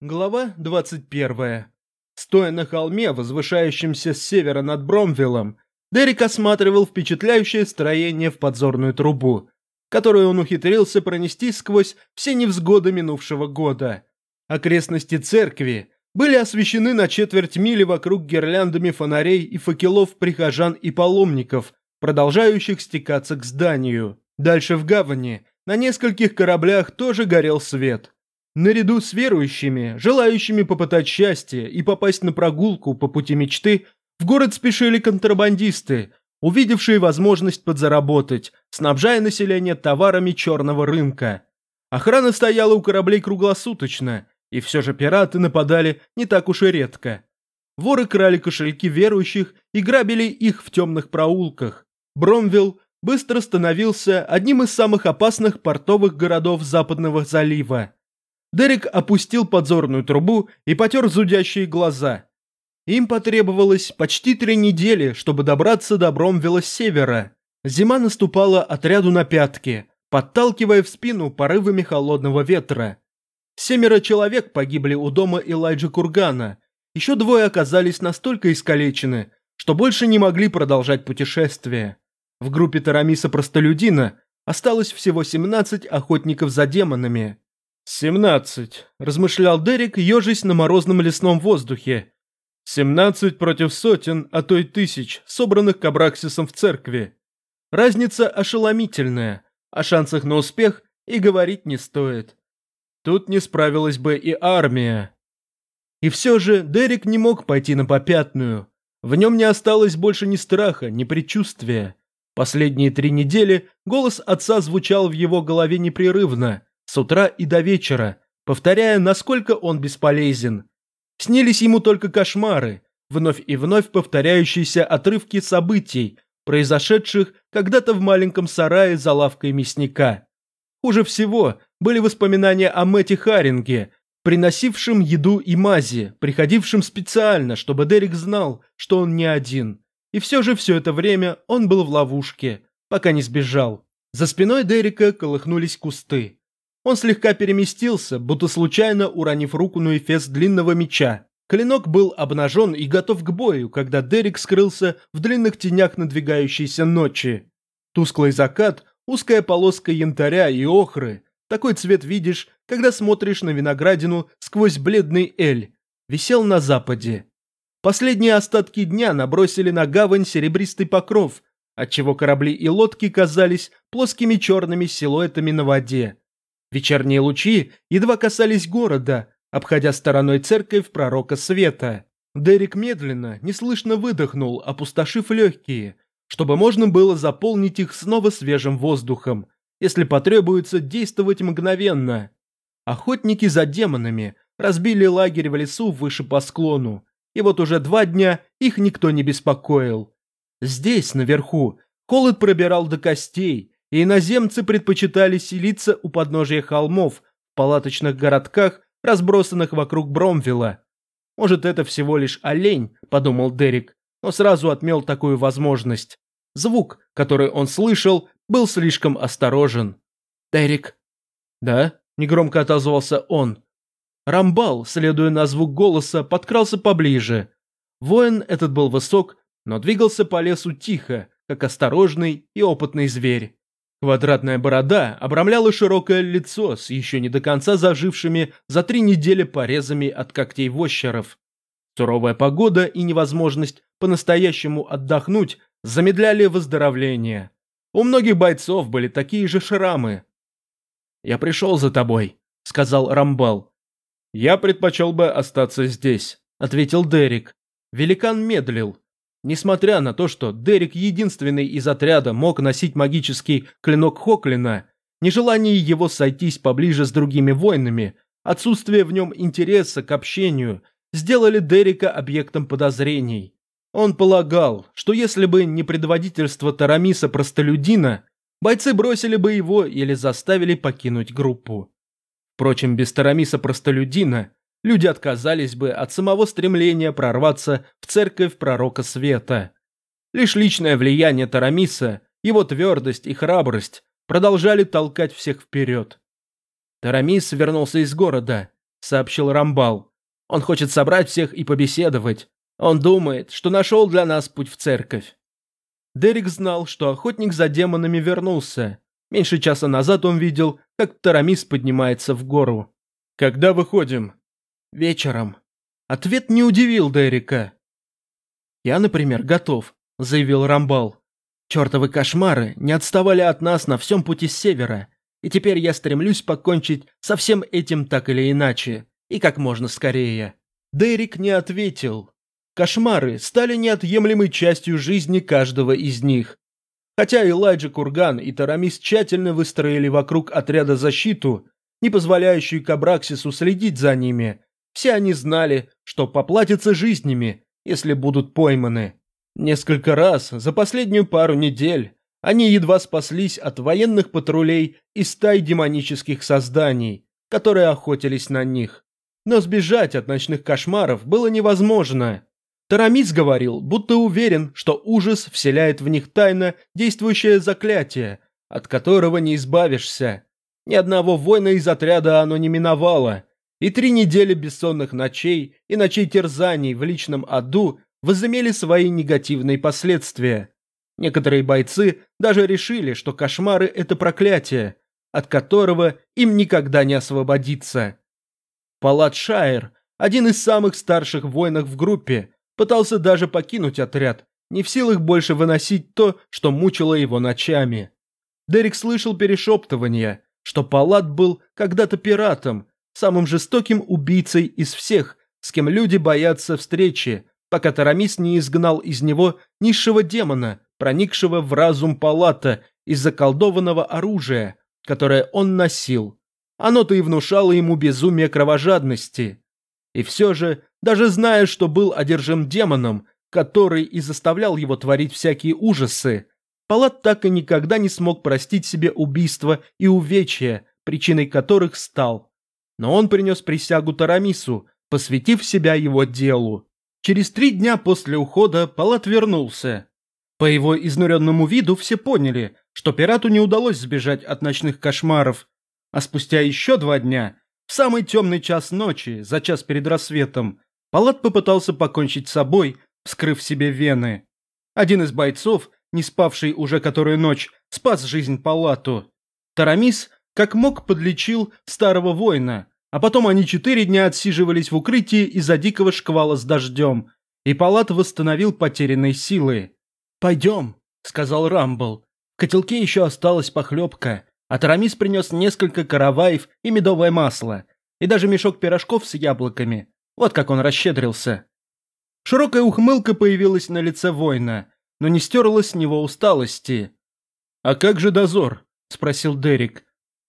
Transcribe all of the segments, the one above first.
Глава 21. Стоя на холме, возвышающемся с севера над Бромвиллом, Дерек осматривал впечатляющее строение в подзорную трубу, которую он ухитрился пронести сквозь все невзгоды минувшего года. Окрестности церкви были освещены на четверть мили вокруг гирляндами фонарей и факелов прихожан и паломников, продолжающих стекаться к зданию. Дальше в гавани на нескольких кораблях тоже горел свет – Наряду с верующими, желающими попытать счастье и попасть на прогулку по пути мечты, в город спешили контрабандисты, увидевшие возможность подзаработать, снабжая население товарами черного рынка. Охрана стояла у кораблей круглосуточно, и все же пираты нападали не так уж и редко. Воры крали кошельки верующих и грабили их в темных проулках. Бромвилл быстро становился одним из самых опасных портовых городов Западного залива. Дерек опустил подзорную трубу и потер зудящие глаза. Им потребовалось почти три недели, чтобы добраться до Бромвилла с севера. Зима наступала отряду на пятки, подталкивая в спину порывами холодного ветра. Семеро человек погибли у дома Элайджа Кургана. Еще двое оказались настолько искалечены, что больше не могли продолжать путешествие. В группе Тарамиса Простолюдина осталось всего 17 охотников за демонами. «Семнадцать», – размышлял Дерек, ежась на морозном лесном воздухе. «Семнадцать против сотен, а то и тысяч, собранных Кабраксисом в церкви. Разница ошеломительная, о шансах на успех и говорить не стоит. Тут не справилась бы и армия». И все же Дерек не мог пойти на попятную. В нем не осталось больше ни страха, ни предчувствия. Последние три недели голос отца звучал в его голове непрерывно – с утра и до вечера, повторяя, насколько он бесполезен. Снились ему только кошмары, вновь и вновь повторяющиеся отрывки событий, произошедших когда-то в маленьком сарае за лавкой мясника. Хуже всего были воспоминания о Мэтте Харинге, приносившем еду и мази, приходившем специально, чтобы Дерек знал, что он не один. И все же все это время он был в ловушке, пока не сбежал. За спиной Дерека колыхнулись кусты. Он слегка переместился, будто случайно уронив руку на эфес длинного меча. Клинок был обнажен и готов к бою, когда Дерек скрылся в длинных тенях надвигающейся ночи. Тусклый закат, узкая полоска янтаря и охры. Такой цвет видишь, когда смотришь на виноградину сквозь бледный эль. Висел на западе. Последние остатки дня набросили на гавань серебристый покров, отчего корабли и лодки казались плоскими черными силуэтами на воде. Вечерние лучи едва касались города, обходя стороной церковь пророка света. Дерек медленно, неслышно выдохнул, опустошив легкие, чтобы можно было заполнить их снова свежим воздухом, если потребуется действовать мгновенно. Охотники за демонами разбили лагерь в лесу выше по склону, и вот уже два дня их никто не беспокоил. Здесь, наверху, холод пробирал до костей, иноземцы предпочитали селиться у подножия холмов, в палаточных городках, разбросанных вокруг Бромвилла. Может, это всего лишь олень, подумал Дерек, но сразу отмел такую возможность. Звук, который он слышал, был слишком осторожен. «Дерек?» «Да?» – негромко отозвался он. Рамбал, следуя на звук голоса, подкрался поближе. Воин этот был высок, но двигался по лесу тихо, как осторожный и опытный зверь. Квадратная борода обрамляла широкое лицо с еще не до конца зажившими за три недели порезами от когтей вощеров. Суровая погода и невозможность по-настоящему отдохнуть замедляли выздоровление. У многих бойцов были такие же шрамы. «Я пришел за тобой», — сказал Рамбал. «Я предпочел бы остаться здесь», — ответил Дерек. Великан медлил, Несмотря на то, что Дерек единственный из отряда мог носить магический клинок Хоклина, нежелание его сойтись поближе с другими воинами, отсутствие в нем интереса к общению сделали Дерека объектом подозрений. Он полагал, что если бы не предводительство Тарамиса Простолюдина, бойцы бросили бы его или заставили покинуть группу. Впрочем, без Тарамиса Простолюдина люди отказались бы от самого стремления прорваться в церковь пророка света. Лишь личное влияние Тарамиса, его твердость и храбрость продолжали толкать всех вперед. Тарамис вернулся из города. — сообщил Рамбал. «Он хочет собрать всех и побеседовать. Он думает, что нашел для нас путь в церковь». Дерек знал, что охотник за демонами вернулся. Меньше часа назад он видел, как Тарамис поднимается в гору. «Когда выходим?» «Вечером». Ответ не удивил Дерека. «Я, например, готов», — заявил Рамбал. «Чертовы кошмары не отставали от нас на всем пути с севера, и теперь я стремлюсь покончить со всем этим так или иначе, и как можно скорее». Дерек не ответил. Кошмары стали неотъемлемой частью жизни каждого из них. Хотя Элайджа Курган и Тарамис тщательно выстроили вокруг отряда защиту, не позволяющую Кабраксису следить за ними, все они знали, что поплатятся жизнями, если будут пойманы. Несколько раз за последнюю пару недель они едва спаслись от военных патрулей и стай демонических созданий, которые охотились на них. Но сбежать от ночных кошмаров было невозможно. Тарамис говорил, будто уверен, что ужас вселяет в них тайно действующее заклятие, от которого не избавишься. Ни одного воина из отряда оно не миновало, и три недели бессонных ночей и ночей терзаний в личном аду возымели свои негативные последствия. Некоторые бойцы даже решили, что кошмары – это проклятие, от которого им никогда не освободиться. Палат Шайер, один из самых старших воинов в группе, пытался даже покинуть отряд, не в силах больше выносить то, что мучило его ночами. Дерек слышал перешептывания, что Палат был когда-то пиратом, самым жестоким убийцей из всех, с кем люди боятся встречи, пока Тарамис не изгнал из него низшего демона, проникшего в разум Палата из заколдованного оружия, которое он носил. Оно-то и внушало ему безумие кровожадности. И все же, даже зная, что был одержим демоном, который и заставлял его творить всякие ужасы, Палат так и никогда не смог простить себе убийство и увечья, причиной которых стал. Но он принес присягу Тарамису, посвятив себя его делу. Через три дня после ухода Палат вернулся. По его изнуренному виду все поняли, что пирату не удалось сбежать от ночных кошмаров, а спустя еще два дня, в самый темный час ночи, за час перед рассветом, Палат попытался покончить с собой, вскрыв себе вены. Один из бойцов, не спавший уже которую ночь, спас жизнь Палату. Тарамис как мог подлечил старого воина, а потом они четыре дня отсиживались в укрытии из-за дикого шквала с дождем, и Палат восстановил потерянные силы. «Пойдем», — сказал Рамбл. В котелке еще осталась похлебка, а Тарамис принес несколько караваев и медовое масло, и даже мешок пирожков с яблоками. Вот как он расщедрился. Широкая ухмылка появилась на лице воина, но не стерлась с него усталости. «А как же дозор?» – спросил Дерек.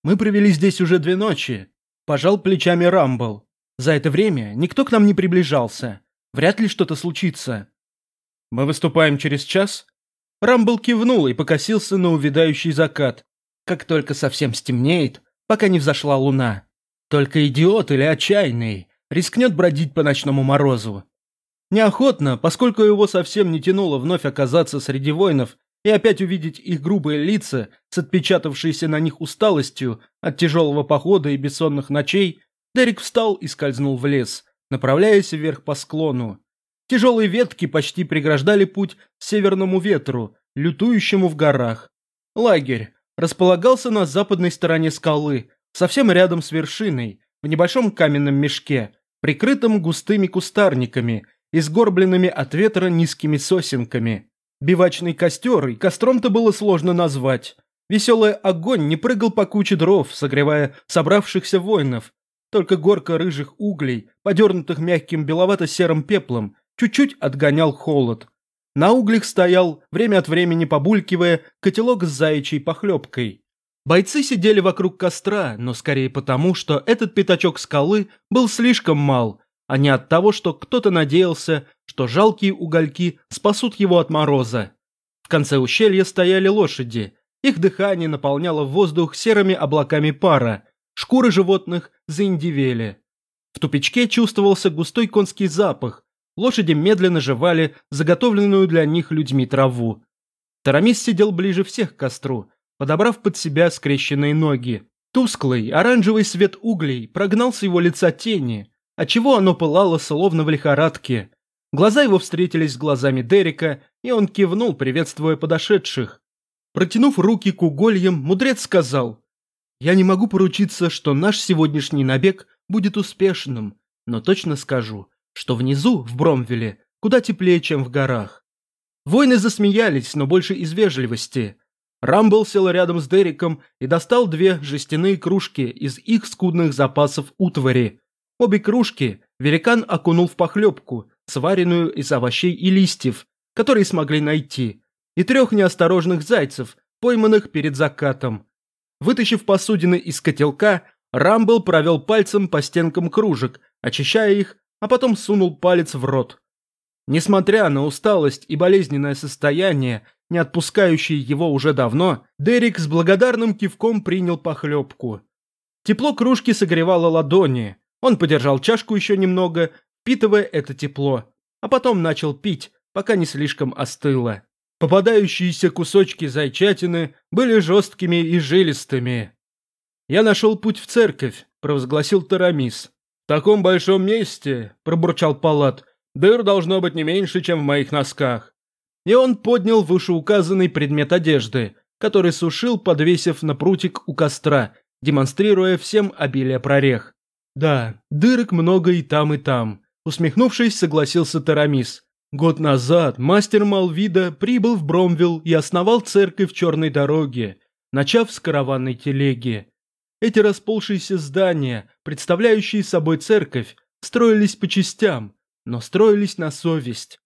Мы провели здесь уже две ночи. Пожал плечами Рамбл. За это время никто к нам не приближался. Вряд ли что-то случится. Мы выступаем через час? Рамбл кивнул и покосился на увядающий закат. Как только совсем стемнеет, пока не взошла луна. Только идиот или отчаянный рискнет бродить по ночному морозу. Неохотно, поскольку его совсем не тянуло вновь оказаться среди воинов и опять увидеть их грубые лица с отпечатавшейся на них усталостью от тяжелого похода и бессонных ночей, Дерек встал и скользнул в лес, направляясь вверх по склону. Тяжелые ветки почти преграждали путь северному ветру, лютующему в горах. Лагерь располагался на западной стороне скалы, совсем рядом с вершиной, в небольшом каменном мешке, прикрытом густыми кустарниками и сгорбленными от ветра низкими сосенками. Бивачный костер и костром-то было сложно назвать. Веселый огонь не прыгал по куче дров, согревая собравшихся воинов. Только горка рыжих углей, подернутых мягким беловато-серым пеплом, чуть-чуть отгонял холод. На углях стоял, время от времени побулькивая, котелок с заячьей похлебкой. Бойцы сидели вокруг костра, но скорее потому, что этот пятачок скалы был слишком мал, а не от того, что кто-то надеялся, что жалкие угольки спасут его от мороза. В конце ущелья стояли лошади. Их дыхание наполняло воздух серыми облаками пара. Шкуры животных заиндивели. В тупичке чувствовался густой конский запах. Лошади медленно жевали заготовленную для них людьми траву. Тарамис сидел ближе всех к костру, подобрав под себя скрещенные ноги. Тусклый, оранжевый свет углей прогнал с его лица тени, отчего оно пылало словно в лихорадке. Глаза его встретились с глазами Дерека, и он кивнул, приветствуя подошедших. Протянув руки к угольям, мудрец сказал, «Я не могу поручиться, что наш сегодняшний набег будет успешным, но точно скажу, что внизу, в Бромвеле, куда теплее, чем в горах». Воины засмеялись, но больше из вежливости. Рамбл сел рядом с Дериком и достал две жестяные кружки из их скудных запасов утвари. Обе кружки великан окунул в похлебку, сваренную из овощей и листьев, которые смогли найти, и трех неосторожных зайцев, пойманных перед закатом. Вытащив посудины из котелка, Рамбл провел пальцем по стенкам кружек, очищая их, а потом сунул палец в рот. Несмотря на усталость и болезненное состояние, не отпускающий его уже давно, Дерек с благодарным кивком принял похлебку. Тепло кружки согревало ладони. Он подержал чашку еще немного, впитывая это тепло, а потом начал пить, пока не слишком остыло. Попадающиеся кусочки зайчатины были жесткими и жилистыми. «Я нашел путь в церковь», – провозгласил Тарамис. «В таком большом месте», – пробурчал Палат, – «дыр должно быть не меньше, чем в моих носках и он поднял вышеуказанный предмет одежды, который сушил, подвесив на прутик у костра, демонстрируя всем обилие прорех. «Да, дырок много и там, и там», – усмехнувшись, согласился Тарамис. Год назад мастер Малвида прибыл в Бромвилл и основал церковь Черной дороге, начав с караванной телеги. Эти расползшиеся здания, представляющие собой церковь, строились по частям, но строились на совесть.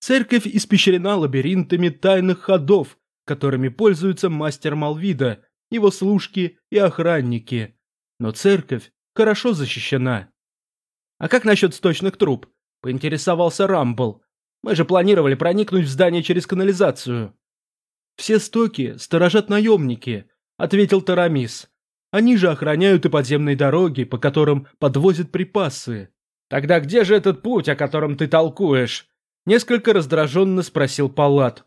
Церковь испещрена лабиринтами тайных ходов, которыми пользуются мастер Малвида, его служки и охранники. Но церковь хорошо защищена. «А как насчет сточных труб?» – поинтересовался Рамбл. «Мы же планировали проникнуть в здание через канализацию». «Все стоки сторожат наемники», – ответил Тарамис. «Они же охраняют и подземные дороги, по которым подвозят припасы». «Тогда где же этот путь, о котором ты толкуешь?» Несколько раздраженно спросил Палат.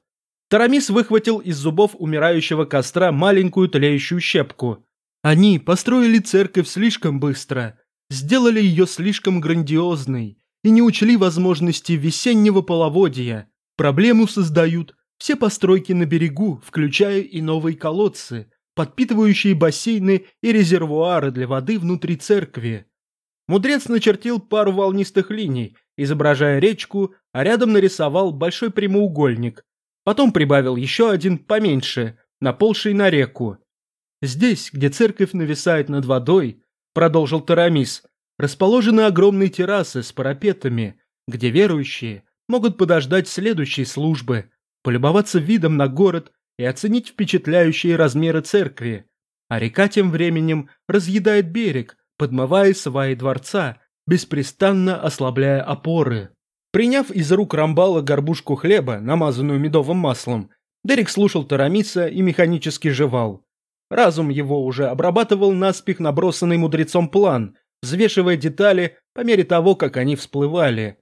Тарамис выхватил из зубов умирающего костра маленькую тлеющую щепку. Они построили церковь слишком быстро, сделали ее слишком грандиозной и не учли возможности весеннего половодья. Проблему создают все постройки на берегу, включая и новые колодцы, подпитывающие бассейны и резервуары для воды внутри церкви. Мудрец начертил пару волнистых линий, изображая речку, а рядом нарисовал большой прямоугольник. Потом прибавил еще один поменьше, наползший на реку. Здесь, где церковь нависает над водой, продолжил Тарамис, расположены огромные террасы с парапетами, где верующие могут подождать следующей службы, полюбоваться видом на город и оценить впечатляющие размеры церкви. А река тем временем разъедает берег, подмывая сваи дворца, беспрестанно ослабляя опоры. Приняв из рук Рамбала горбушку хлеба, намазанную медовым маслом, Дерек слушал Тарамиса и механически жевал. Разум его уже обрабатывал наспех набросанный мудрецом план, взвешивая детали по мере того, как они всплывали.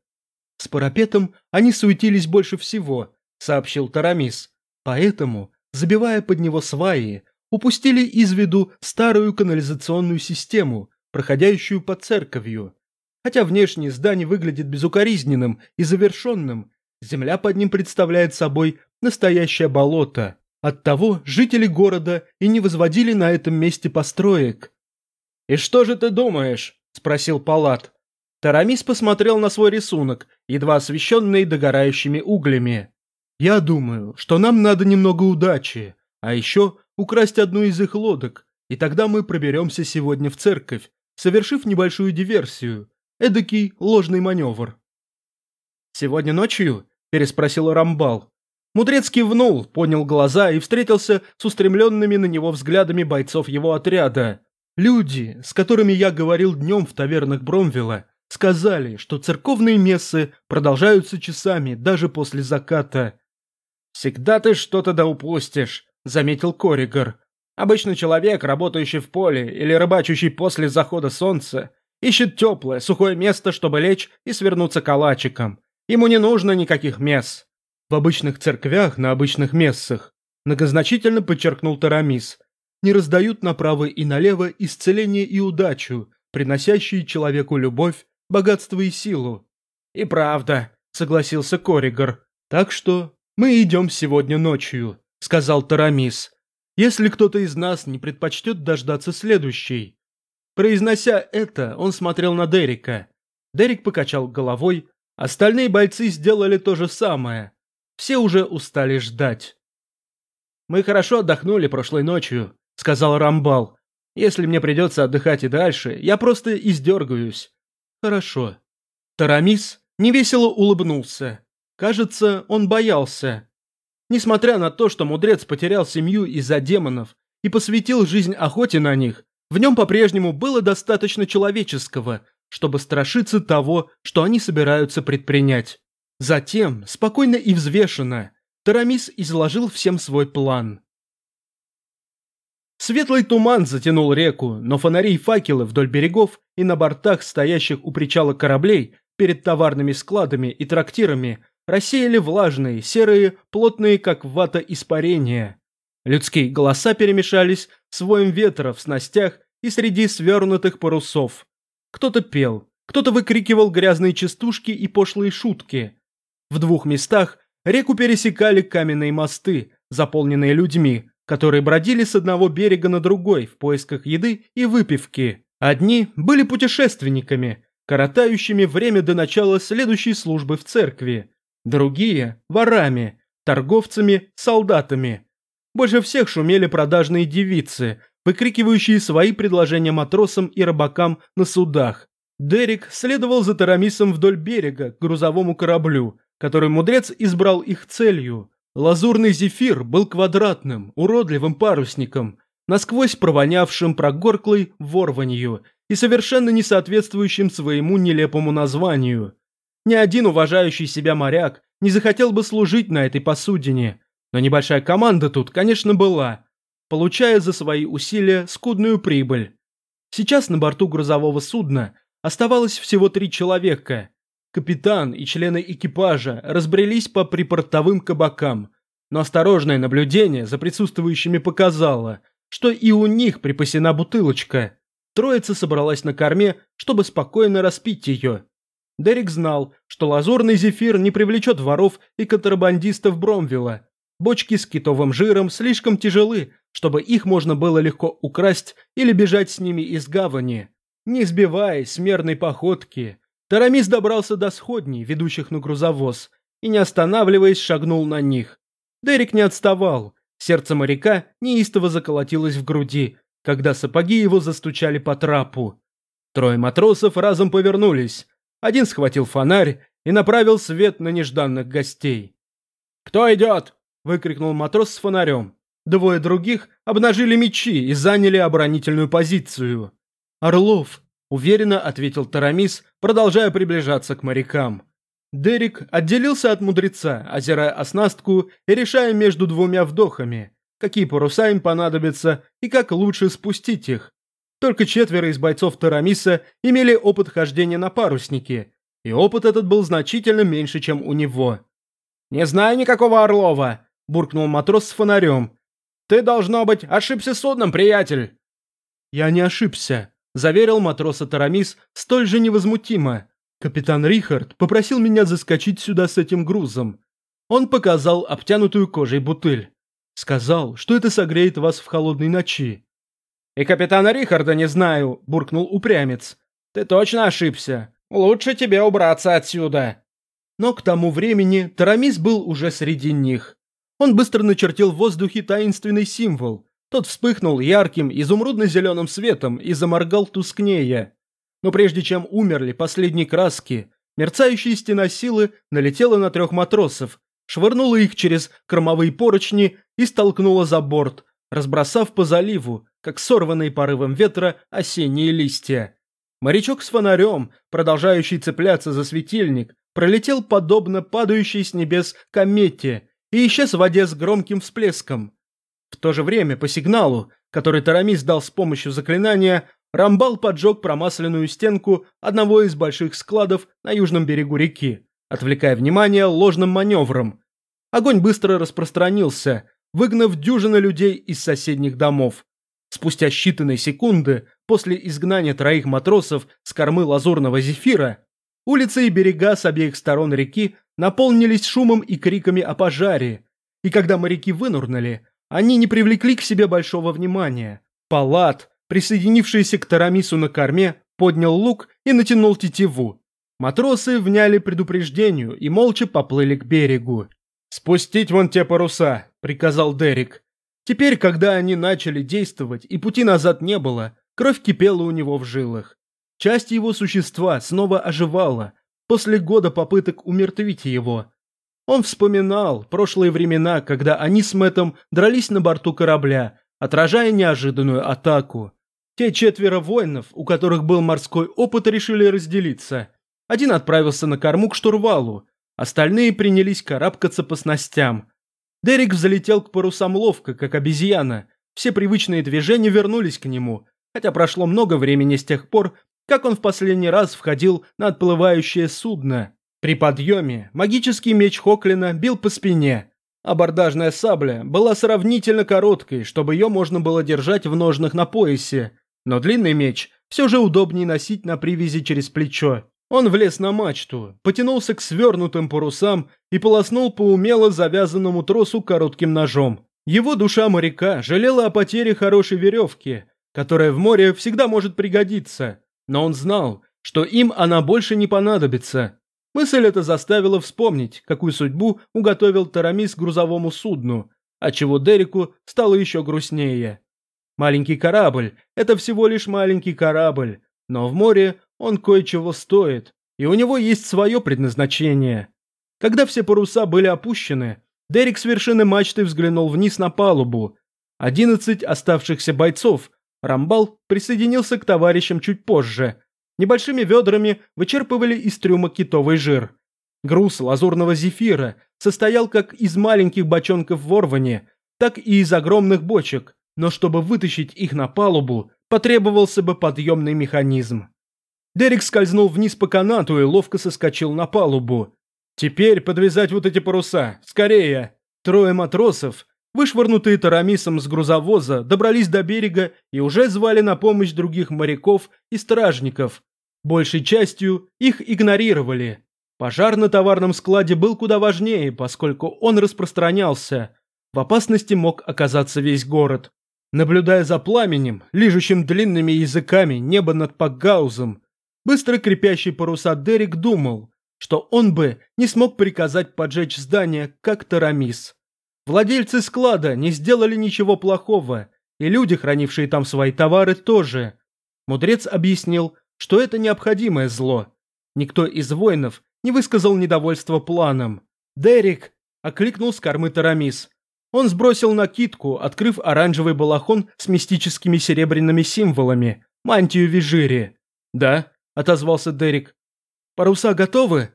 «С парапетом они суетились больше всего», — сообщил Тарамис. «Поэтому, забивая под него сваи, упустили из виду старую канализационную систему, проходящую под церковью. Хотя внешнее здание выглядит безукоризненным и завершенным, земля под ним представляет собой настоящее болото. Оттого жители города и не возводили на этом месте построек. «И что же ты думаешь?» – спросил Палат. Тарамис посмотрел на свой рисунок, едва освещенный догорающими углями. «Я думаю, что нам надо немного удачи, а еще украсть одну из их лодок, и тогда мы проберемся сегодня в церковь, совершив небольшую диверсию, эдакий ложный маневр. «Сегодня ночью?» – переспросил Рамбал. Мудрец кивнул, поднял глаза и встретился с устремленными на него взглядами бойцов его отряда. Люди, с которыми я говорил днем в тавернах Бромвилла, сказали, что церковные мессы продолжаются часами даже после заката. «Всегда ты что-то да упустишь», — заметил Коригар. Обычный человек, работающий в поле или рыбачащий после захода солнца, ищет теплое, сухое место, чтобы лечь и свернуться калачиком. Ему не нужно никаких мест. В обычных церквях, на обычных мессах, многозначительно подчеркнул Тарамис. не раздают направо и налево исцеление и удачу, приносящие человеку любовь, богатство и силу. И правда, согласился Коригор. Так что мы идем сегодня ночью, сказал Тарамис. Если кто-то из нас не предпочтет дождаться следующей. Произнося это, он смотрел на Дерека. Дерек покачал головой, остальные бойцы сделали то же самое. Все уже устали ждать. «Мы хорошо отдохнули прошлой ночью», — сказал Рамбал. «Если мне придется отдыхать и дальше, я просто издергаюсь». «Хорошо». Тарамис невесело улыбнулся. Кажется, он боялся. Несмотря на то, что мудрец потерял семью из-за демонов и посвятил жизнь охоте на них, в нем по-прежнему было достаточно человеческого, чтобы страшиться того, что они собираются предпринять. Затем, спокойно и взвешенно, Тарамис изложил всем свой план. Светлый туман затянул реку, но фонари и факелы вдоль берегов и на бортах стоящих у причала кораблей перед товарными складами и трактирами рассеяли влажные, серые, плотные, как вата, испарения. Людские голоса перемешались с воем ветра в снастях и среди свернутых парусов. Кто-то пел, кто-то выкрикивал грязные частушки и пошлые шутки. В двух местах реку пересекали каменные мосты, заполненные людьми, которые бродили с одного берега на другой в поисках еды и выпивки. Одни были путешественниками, коротающими время до начала следующей службы в церкви, другие – ворами, торговцами, солдатами. Больше всех шумели продажные девицы, выкрикивающие свои предложения матросам и рыбакам на судах. Дерек следовал за Тарамисом вдоль берега к грузовому кораблю, который мудрец избрал их целью. Лазурный зефир был квадратным, уродливым парусником, насквозь провонявшим прогорклой ворванью и совершенно не соответствующим своему нелепому названию. Ни один уважающий себя моряк не захотел бы служить на этой посудине, но небольшая команда тут, конечно, была, получая за свои усилия скудную прибыль. Сейчас на борту грузового судна оставалось всего три человека. Капитан и члены экипажа разбрелись по припортовым кабакам, но осторожное наблюдение за присутствующими показало, что и у них припасена бутылочка. Троица собралась на корме, чтобы спокойно распить ее. Дерек знал, что лазурный зефир не привлечет воров и контрабандистов Бромвилла. Бочки с китовым жиром слишком тяжелы, чтобы их можно было легко украсть или бежать с ними из гавани. Не сбиваясь с мерной походки, Тарамис добрался до сходней, ведущих на грузовоз, и, не останавливаясь, шагнул на них. Дерек не отставал. Сердце моряка неистово заколотилось в груди, когда сапоги его застучали по трапу. Трое матросов разом повернулись. Один схватил фонарь и направил свет на нежданных гостей. «Кто идет?» – выкрикнул матрос с фонарем. Двое других обнажили мечи и заняли оборонительную позицию. «Орлов», – уверенно ответил Тарамис, продолжая приближаться к морякам. Дерек отделился от мудреца, озирая оснастку и решая между двумя вдохами, какие паруса им понадобятся и как лучше спустить их. Только четверо из бойцов Тарамиса имели опыт хождения на паруснике, и опыт этот был значительно меньше, чем у него. «Не знаю никакого Орлова», – буркнул матрос с фонарем. «Ты, должно быть, ошибся судном, приятель». «Я не ошибся», – заверил матроса Тарамис столь же невозмутимо. «Капитан Рихард попросил меня заскочить сюда с этим грузом. Он показал обтянутую кожей бутыль. Сказал, что это согреет вас в холодной ночи. «И капитана Рихарда не знаю», – буркнул упрямец. «Ты точно ошибся. Лучше тебе убраться отсюда». Но к тому времени Тарамис был уже среди них. Он быстро начертил в воздухе таинственный символ. Тот вспыхнул ярким изумрудно-зеленым светом и заморгал тускнее. Но прежде чем умерли последние краски, мерцающая стена силы налетела на трех матросов, швырнула их через кормовые поручни и столкнула за борт, разбросав по заливу, как сорванные порывом ветра осенние листья. Морячок с фонарем, продолжающий цепляться за светильник, пролетел подобно падающей с небес комете и исчез в воде с громким всплеском. В то же время по сигналу, который Тарамис дал с помощью заклинания, Рамбал поджег промасленную стенку одного из больших складов на южном берегу реки, отвлекая внимание ложным маневром. Огонь быстро распространился, выгнав дюжины людей из соседних домов. Спустя считанные секунды после изгнания троих матросов с кормы лазурного зефира, улицы и берега с обеих сторон реки наполнились шумом и криками о пожаре, и когда моряки вынурнули, они не привлекли к себе большого внимания. Палат, присоединившийся к Тарамису на корме, поднял лук и натянул тетиву. Матросы вняли предупреждению и молча поплыли к берегу. «Спустить вон те паруса», — приказал Дерек. Теперь, когда они начали действовать и пути назад не было, кровь кипела у него в жилах. Часть его существа снова оживала после года попыток умертвить его. Он вспоминал прошлые времена, когда они с Мэттом дрались на борту корабля, отражая неожиданную атаку. Те четверо воинов, у которых был морской опыт, решили разделиться. Один отправился на корму к штурвалу, остальные принялись карабкаться по снастям. Дерек взлетел к парусам ловко, как обезьяна. Все привычные движения вернулись к нему, хотя прошло много времени с тех пор, как он в последний раз входил на отплывающее судно. При подъеме магический меч Хоклина бил по спине. Абордажная сабля была сравнительно короткой, чтобы ее можно было держать в ножнах на поясе, но длинный меч все же удобнее носить на привязи через плечо. Он влез на мачту, потянулся к свернутым парусам и полоснул по умело завязанному тросу коротким ножом. Его душа моряка жалела о потере хорошей веревки, которая в море всегда может пригодиться, но он знал, что им она больше не понадобится. Мысль эта заставила вспомнить, какую судьбу уготовил Тарамис грузовому судну, отчего Дереку стало еще грустнее. Маленький корабль – это всего лишь маленький корабль, но в море он кое-чего стоит, и у него есть свое предназначение. Когда все паруса были опущены, Дерек с вершины мачты взглянул вниз на палубу. Одиннадцать оставшихся бойцов, Рамбал присоединился к товарищам чуть позже. Небольшими ведрами вычерпывали из трюма китовый жир. Груз лазурного зефира состоял как из маленьких бочонков в Орване, так и из огромных бочек, но чтобы вытащить их на палубу, потребовался бы подъемный механизм. Дерек скользнул вниз по канату и ловко соскочил на палубу. «Теперь подвязать вот эти паруса, скорее!» Трое матросов, вышвырнутые тарамисом с грузовоза, добрались до берега и уже звали на помощь других моряков и стражников. Большей частью их игнорировали. Пожар на товарном складе был куда важнее, поскольку он распространялся. В опасности мог оказаться весь город. Наблюдая за пламенем, лижущим длинными языками небо над Пакгаузом, быстро крепящий паруса Дерек думал, что он бы не смог приказать поджечь здание, как Тарамис. Владельцы склада не сделали ничего плохого, и люди, хранившие там свои товары, тоже. Мудрец объяснил, что это необходимое зло. Никто из воинов не высказал недовольства планом. «Дерек!» – окликнул с кормы Тарамис. Он сбросил накидку, открыв оранжевый балахон с мистическими серебряными символами, мантию Вижири. «Да», — отозвался Дерек. «Паруса готовы?»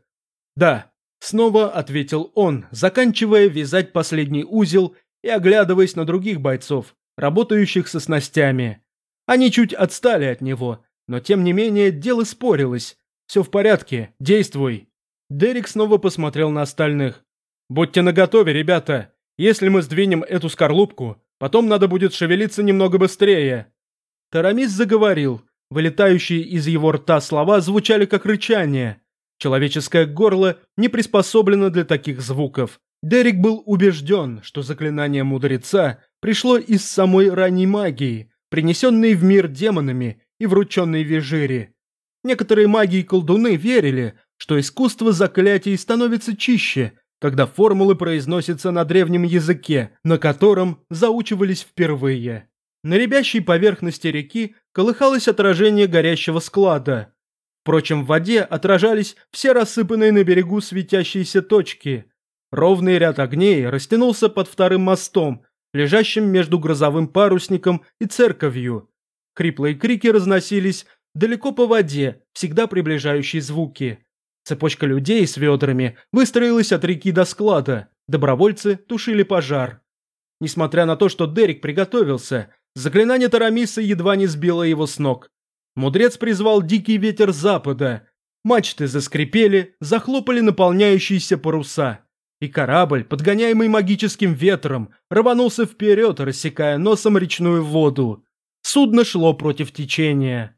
«Да», — снова ответил он, заканчивая вязать последний узел и оглядываясь на других бойцов, работающих со снастями. Они чуть отстали от него, но тем не менее дело спорилось. «Все в порядке, действуй». Дерек снова посмотрел на остальных. «Будьте наготове, ребята. Если мы сдвинем эту скорлупку, потом надо будет шевелиться немного быстрее». Тарамис заговорил. Вылетающие из его рта слова звучали как рычание. Человеческое горло не приспособлено для таких звуков. Дерек был убежден, что заклинание мудреца пришло из самой ранней магии, принесенной в мир демонами и врученной Вежире. Некоторые маги и колдуны верили, что искусство заклятий становится чище, когда формулы произносятся на древнем языке, на котором заучивались впервые. На рябящей поверхности реки колыхалось отражение горящего склада. Впрочем, в воде отражались все рассыпанные на берегу светящиеся точки. Ровный ряд огней растянулся под вторым мостом, лежащим между грозовым парусником и церковью. Хриплые крики разносились далеко по воде, всегда приближающие звуки. Цепочка людей с ведрами выстроилась от реки до склада. Добровольцы тушили пожар. Несмотря на то, что Дерек приготовился, заклинание Тарамиса едва не сбило его с ног. Мудрец призвал дикий ветер запада. Мачты заскрипели, захлопали наполняющиеся паруса. И корабль, подгоняемый магическим ветром, рванулся вперед, рассекая носом речную воду. Судно шло против течения.